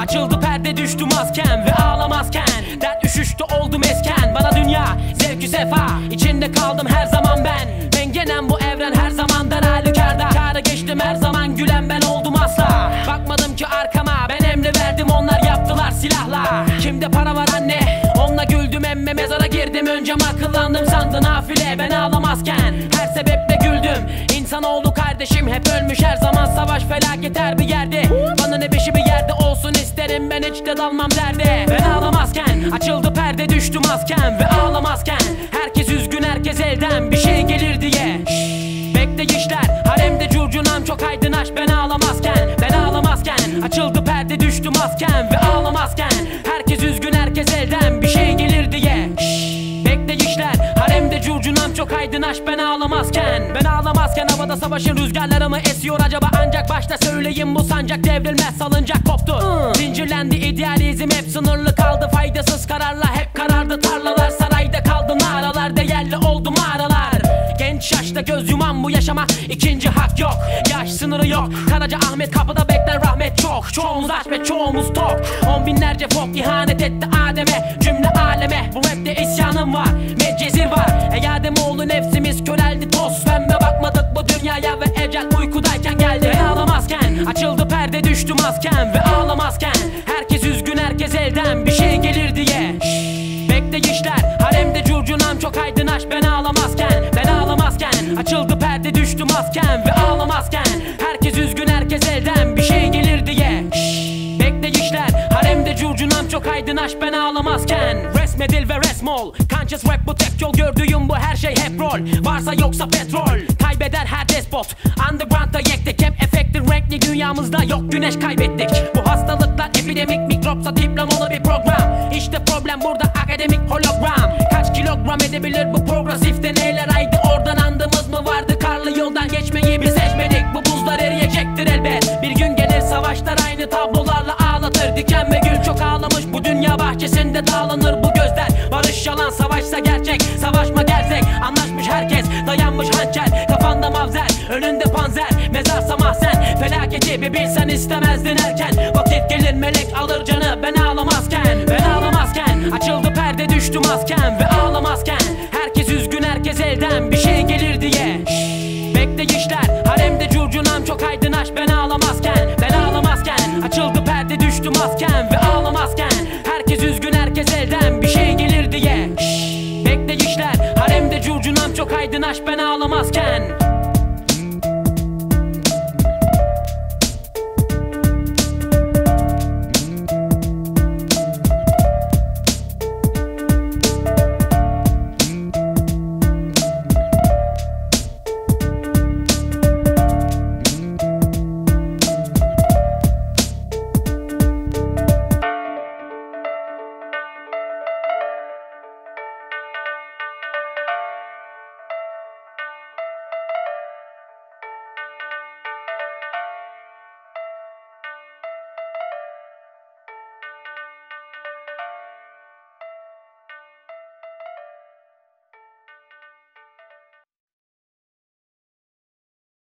Açıldı perde düştü maskem ve ağlamazken. Dert üşüştü oldum esken. Bana dünya zevkü sefa. İçinde kaldım her zaman ben. Mengenem bu evren her zamandan halükarda Kâra geçtim her zaman gülen ben oldum asla. Bakmadım ki arkama ben emri verdim. Onlar yaptılar silahla. Kimde para var anne? Onunla güldüm emme mezara girdim. Önce akıllandım sandın nafile ben ağlamazken Her sebeple güldüm. İnsanoğlu kardeşim hep ölmüş. Her zaman savaş felaket her bir yerde. Bana ne beşi isterim ben hiç de dalmam derde. Ben ağlamazken açıldı perde düştü maskem Ve ağlamazken herkes üzgün herkes elden bir şey gelir diye. Şşş, Bekleyişler haremde curcunam çok aydın aç ben ağlamazken Ben ağlamazken açıldı perde düştü maskem Ve ağlamazken herkes üzgün herkes elden bir şey gelir curcunam çok aydın aç ben ağlamazken Ben ağlamazken havada savaşın rüzgarları mı esiyor acaba? Ancak başta söyleyeyim bu sancak devrilmez salıncak koptu. Zincirlendi idealizm hep sınırlı kaldı. Faydasız kararla hep karardı. Tarlalar sarayda kaldı mağaralar değerli oldu mağaralar. Genç yaşta göz yuman bu yaşama ikinci hak yok. Yaş sınırı yok. Karaca Ahmet kapıda bekler rahmet çok. Çoğumuz aç ve çoğumuz tok. On binlerce fok ihanet etti Adem'e Cümle aleme. Bu rapte isyanım maskem Ve ağlamazken herkes üzgün herkes elden bir şey gelir diye. Şşş, Bekleyişler haremde curcunam çok aydın ben ağlamazken Ben ağlamazken açıldı perde düştü maskem Ve ağlamazken herkes üzgün herkes elden bir şey gelir diye. Şşş, Bekleyişler haremde curcunam çok aydın ben ağlamazken Resmedil ve resmol. Conscious rap bu tek yol gördüğüm bu her şey hep rol. Varsa yoksa petrol Kaybeder her despot. Efektin renkli dünyamızda yok güneş kaybettik. Bu hastalıklar epidemik mikropsa diplamalı bir program. İşte problem burada akademik hologram. Kaç kilogram edebilir bu progresif deneyler? Haydi oradan andığımız mı vardı? Karlı yoldan geçmeyi biz seçmedik. Bu buzlar eriyecektir elbet. Bir gün gelir savaşlar aynı tablolarla ağlatır. Diken ve gül çok ağlamış. Bu dünya bahçesinde dağlanır bu gözler. Barış yalan savaşsa gerçek. Savaşma gerzek. Anlaşmış herkes dayanmış hançer. Kafanda mavzer önünde panzer felaketi bir bilsen istemezdin erken. Vakit gelir melek alır canı ben ağlamazken Ben ağlamazken. Açıldı perde düştü maskem Ve ağlamazken. Herkes üzgün herkes elden bir şey gelir diye. Şşş, Bekleyişler haremde curcunam çok aydın aç ben ağlamazken Ben ağlamazken. Açıldı perde düştü maskem Ve ağlamazken. Herkes üzgün herkes elden bir şey gelir diye. Şşş, Bekleyişler haremde curcunam çok aydın aç ben ağlamazken